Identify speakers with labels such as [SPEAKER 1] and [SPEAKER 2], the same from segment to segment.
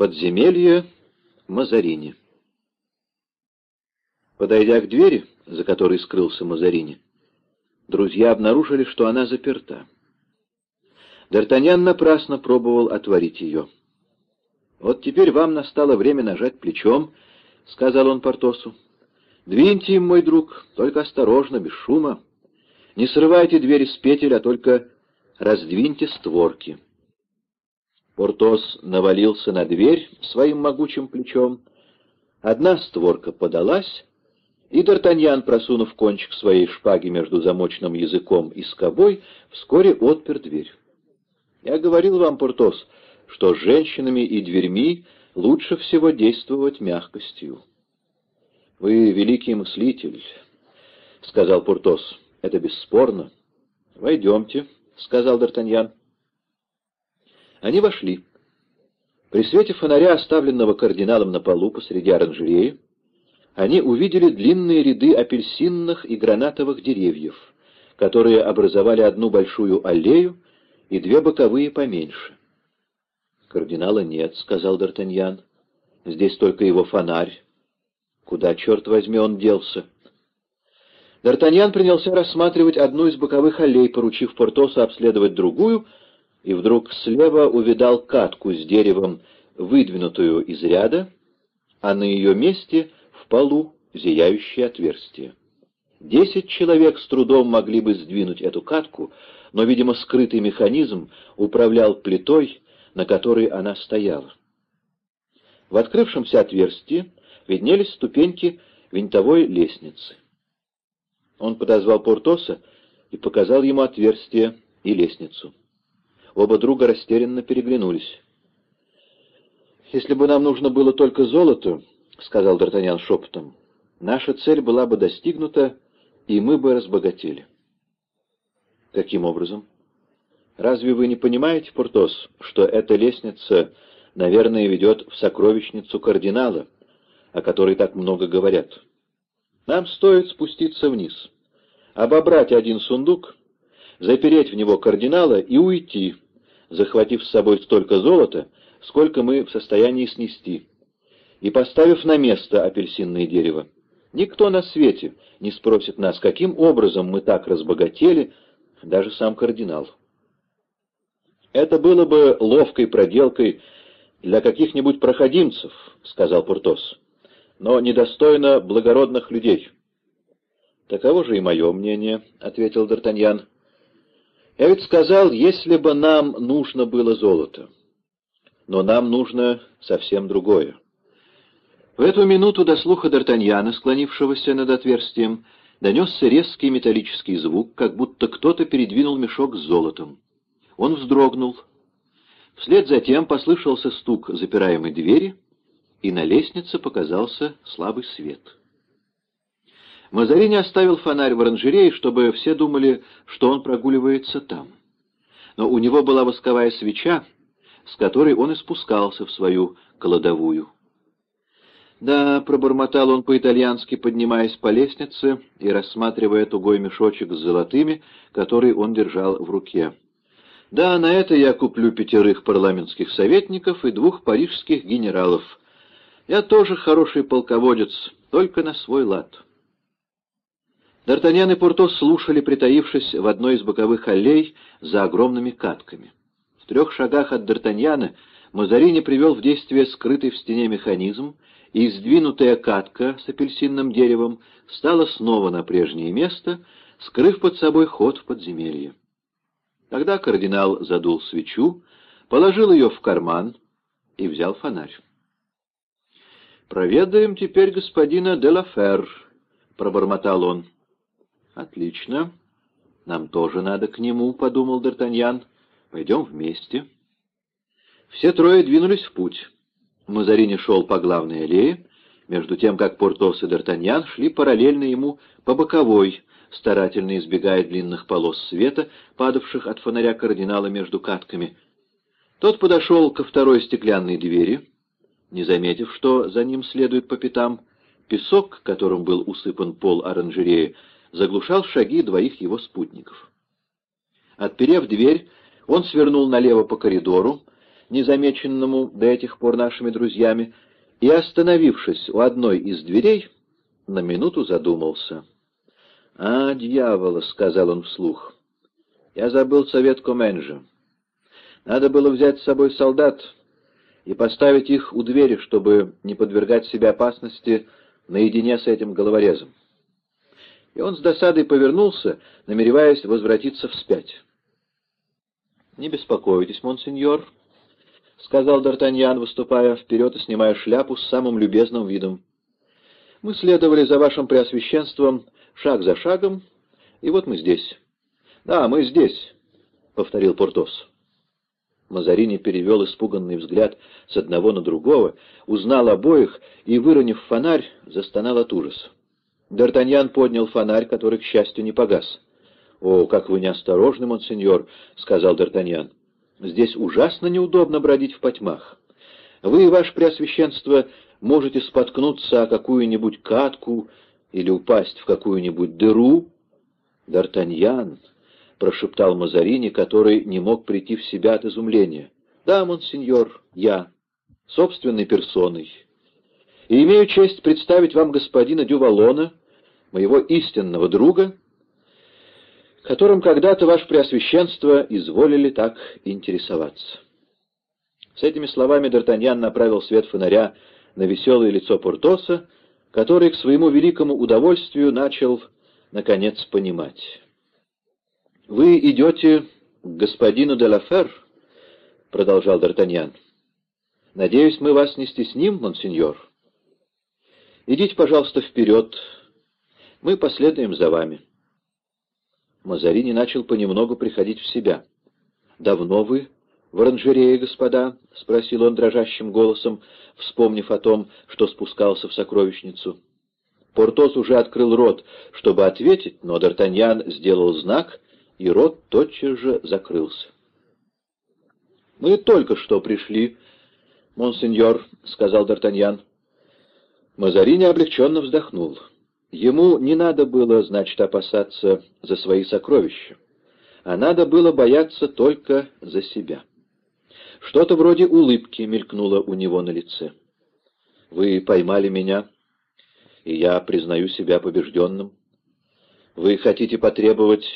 [SPEAKER 1] Подземелье Мазарини. Подойдя к двери, за которой скрылся Мазарини, друзья обнаружили, что она заперта. Д'Артаньян напрасно пробовал отворить ее. «Вот теперь вам настало время нажать плечом», — сказал он Портосу. «Двиньте им, мой друг, только осторожно, без шума. Не срывайте двери с петель, а только раздвиньте створки». Портос навалился на дверь своим могучим плечом. Одна створка подалась, и Д'Артаньян, просунув кончик своей шпаги между замочным языком и скобой, вскоре отпер дверь. «Я говорил вам, Портос, что с женщинами и дверьми лучше всего действовать мягкостью». «Вы великий мыслитель», — сказал Портос. «Это бесспорно». «Войдемте», — сказал Д'Артаньян. Они вошли. При свете фонаря, оставленного кардиналом на полу посреди оранжереи, они увидели длинные ряды апельсинных и гранатовых деревьев, которые образовали одну большую аллею и две боковые поменьше. «Кардинала нет», — сказал Д'Артаньян. «Здесь только его фонарь. Куда, черт возьми, он делся?» Д'Артаньян принялся рассматривать одну из боковых аллей, поручив Портосу обследовать другую — и вдруг слева увидал катку с деревом, выдвинутую из ряда, а на ее месте в полу зияющее отверстие. Десять человек с трудом могли бы сдвинуть эту катку, но, видимо, скрытый механизм управлял плитой, на которой она стояла. В открывшемся отверстии виднелись ступеньки винтовой лестницы. Он подозвал Портоса и показал ему отверстие и лестницу. Оба друга растерянно переглянулись. «Если бы нам нужно было только золото, — сказал Д'Артаньян шепотом, — наша цель была бы достигнута, и мы бы разбогатели». «Каким образом?» «Разве вы не понимаете, Портос, что эта лестница, наверное, ведет в сокровищницу кардинала, о которой так много говорят? Нам стоит спуститься вниз, обобрать один сундук запереть в него кардинала и уйти, захватив с собой столько золота, сколько мы в состоянии снести, и поставив на место апельсинное дерево. Никто на свете не спросит нас, каким образом мы так разбогатели, даже сам кардинал. «Это было бы ловкой проделкой для каких-нибудь проходимцев», — сказал Пуртос, — «но недостойно благородных людей». «Таково же и мое мнение», — ответил Д'Артаньян. Я ведь сказал, если бы нам нужно было золото. Но нам нужно совсем другое. В эту минуту до слуха Д'Артаньяна, склонившегося над отверстием, донесся резкий металлический звук, как будто кто-то передвинул мешок с золотом. Он вздрогнул. Вслед за тем послышался стук запираемой двери, и на лестнице показался слабый свет. Мазарини оставил фонарь в оранжерее, чтобы все думали, что он прогуливается там. Но у него была восковая свеча, с которой он и спускался в свою кладовую. «Да», — пробормотал он по-итальянски, поднимаясь по лестнице и рассматривая тугой мешочек с золотыми, который он держал в руке. «Да, на это я куплю пятерых парламентских советников и двух парижских генералов. Я тоже хороший полководец, только на свой лад». Д'Артаньян и Портос слушали, притаившись в одной из боковых аллей за огромными катками. В трех шагах от Д'Артаньяна Мазарини привел в действие скрытый в стене механизм, и сдвинутая катка с апельсинным деревом стала снова на прежнее место, скрыв под собой ход в подземелье. Тогда кардинал задул свечу, положил ее в карман и взял фонарь. «Проведаем теперь господина Делафер», — пробормотал он. «Отлично. Нам тоже надо к нему», — подумал Д'Артаньян. «Пойдем вместе». Все трое двинулись в путь. Мазарини шел по главной аллее, между тем, как Портос и Д'Артаньян шли параллельно ему по боковой, старательно избегая длинных полос света, падавших от фонаря кардинала между катками. Тот подошел ко второй стеклянной двери, не заметив, что за ним следует по пятам. Песок, которым был усыпан пол оранжереи, заглушал шаги двоих его спутников. Отперев дверь, он свернул налево по коридору, незамеченному до этих пор нашими друзьями, и, остановившись у одной из дверей, на минуту задумался. «А, дьявола!» — сказал он вслух. «Я забыл совет Коменджа. Надо было взять с собой солдат и поставить их у двери, чтобы не подвергать себя опасности наедине с этим головорезом». И он с досадой повернулся, намереваясь возвратиться вспять. «Не беспокойтесь, монсеньор», — сказал Д'Артаньян, выступая вперед и снимая шляпу с самым любезным видом. «Мы следовали за вашим преосвященством шаг за шагом, и вот мы здесь». «Да, мы здесь», — повторил Портос. Мазарини перевел испуганный взгляд с одного на другого, узнал обоих и, выронив фонарь, застонал от ужаса. Д'Артаньян поднял фонарь, который, к счастью, не погас. «О, как вы неосторожны, монсеньор», — сказал Д'Артаньян. «Здесь ужасно неудобно бродить в потьмах. Вы, ваше преосвященство, можете споткнуться о какую-нибудь катку или упасть в какую-нибудь дыру». «Д'Артаньян», — прошептал Мазарини, который не мог прийти в себя от изумления. «Да, монсеньор, я, собственной персоной. И имею честь представить вам господина Дювалона, моего истинного друга, которым когда-то ваше Преосвященство изволили так интересоваться. С этими словами Д'Артаньян направил свет фонаря на веселое лицо Портоса, который к своему великому удовольствию начал, наконец, понимать. «Вы идете к господину де Лафер?» — продолжал Д'Артаньян. «Надеюсь, мы вас не стесним, монсеньор. Идите, пожалуйста, вперед. Мы последуем за вами». Мазарини начал понемногу приходить в себя. «Давно вы в оранжерее, господа?» — спросил он дрожащим голосом, вспомнив о том, что спускался в сокровищницу. Портос уже открыл рот, чтобы ответить, но Д'Артаньян сделал знак, и рот тотчас же закрылся. «Мы только что пришли, монсеньор», — сказал Д'Артаньян. Мазарини облегченно вздохнул. Ему не надо было, значит, опасаться за свои сокровища, а надо было бояться только за себя. Что-то вроде улыбки мелькнуло у него на лице. «Вы поймали меня, и я признаю себя побежденным. Вы хотите потребовать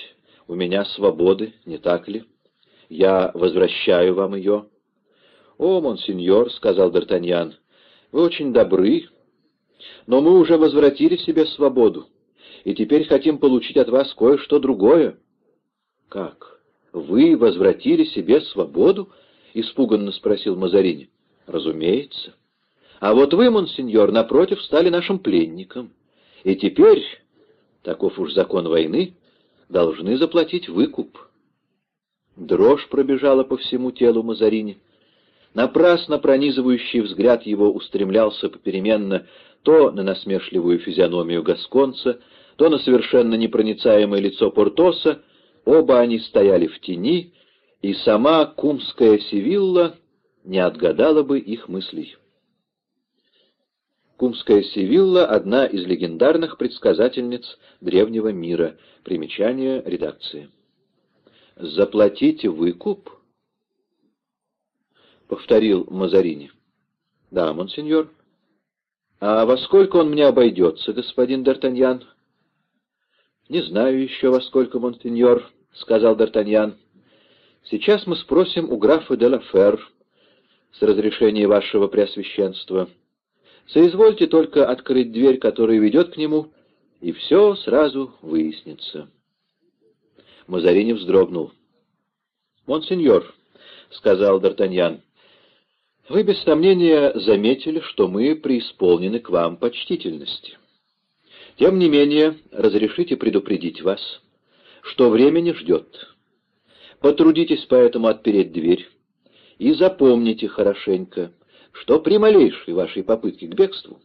[SPEAKER 1] у меня свободы, не так ли? Я возвращаю вам ее». «О, монсеньор», — сказал Д'Артаньян, — «вы очень добры, но мы уже возвратили себе свободу, и теперь хотим получить от вас кое-что другое». «Как? Вы возвратили себе свободу?» — испуганно спросил Мазарини. «Разумеется. А вот вы, монсеньор, напротив, стали нашим пленником. И теперь, таков уж закон войны, должны заплатить выкуп». Дрожь пробежала по всему телу Мазарини. Напрасно пронизывающий взгляд его устремлялся попеременно то на насмешливую физиономию Гасконца, то на совершенно непроницаемое лицо Портоса, оба они стояли в тени, и сама кумская Севилла не отгадала бы их мыслей. Кумская Севилла — одна из легендарных предсказательниц древнего мира. Примечание редакции. «Заплатите выкуп?» — повторил Мазарини. «Да, монсеньор». «А во сколько он мне обойдется, господин Д'Артаньян?» «Не знаю еще, во сколько, монсеньор», — сказал Д'Артаньян. «Сейчас мы спросим у графа де Лафер с разрешения вашего преосвященства. Соизвольте только открыть дверь, которая ведет к нему, и все сразу выяснится». Мазарини вздрогнул. «Монсеньор», — сказал Д'Артаньян, — вы, без сомнения, заметили, что мы преисполнены к вам почтительности. Тем не менее, разрешите предупредить вас, что время не ждет. Потрудитесь поэтому отпереть дверь и запомните хорошенько, что при малейшей вашей попытке к бегству,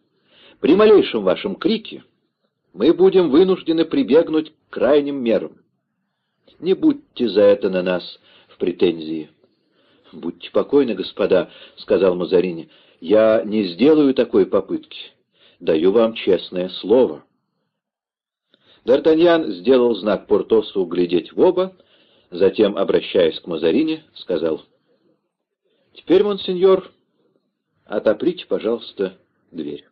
[SPEAKER 1] при малейшем вашем крике, мы будем вынуждены прибегнуть к крайним мерам. Не будьте за это на нас в претензии. «Будьте покойны, господа», — сказал Мазарини. «Я не сделаю такой попытки. Даю вам честное слово». Д'Артаньян сделал знак Портосу глядеть в оба, затем, обращаясь к Мазарини, сказал, Теперь, монсеньор, отоприте, пожалуйста, дверь.